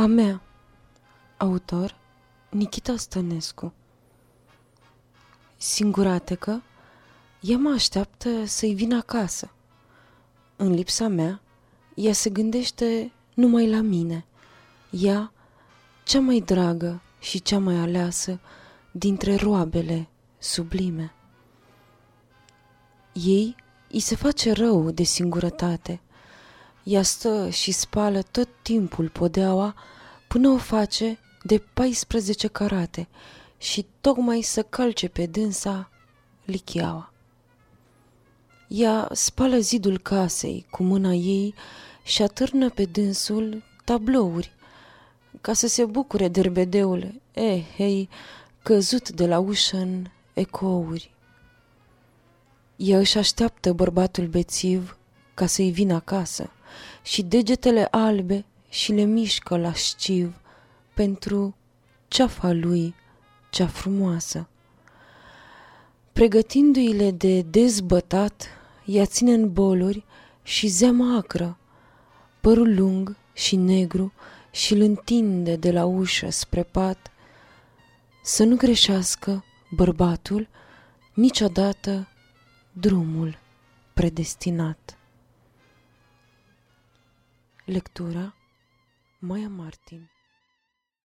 A mea Autor Nikita Stănescu Singuratecă, ea mă așteaptă să-i vin acasă. În lipsa mea, ea se gândește numai la mine. Ea, cea mai dragă și cea mai aleasă dintre roabele sublime. Ei îi se face rău de singurătate. Ea stă și spală tot timpul podeaua până o face de 14 carate și tocmai să calce pe dânsa lichiaua. Ea spală zidul casei cu mâna ei și atârnă pe dânsul tablouri ca să se bucure derbedeul, eh, hei, căzut de la ușă în ecouri. Ea își așteaptă bărbatul bețiv ca să-i vină acasă și degetele albe și le mișcă la șciv pentru ceafa lui cea frumoasă. Pregătindu-i-le de dezbătat, ea ține în boluri și zeamă acră, părul lung și negru și îl întinde de la ușă spre pat, să nu greșească bărbatul niciodată drumul predestinat. Lectura Maya Martin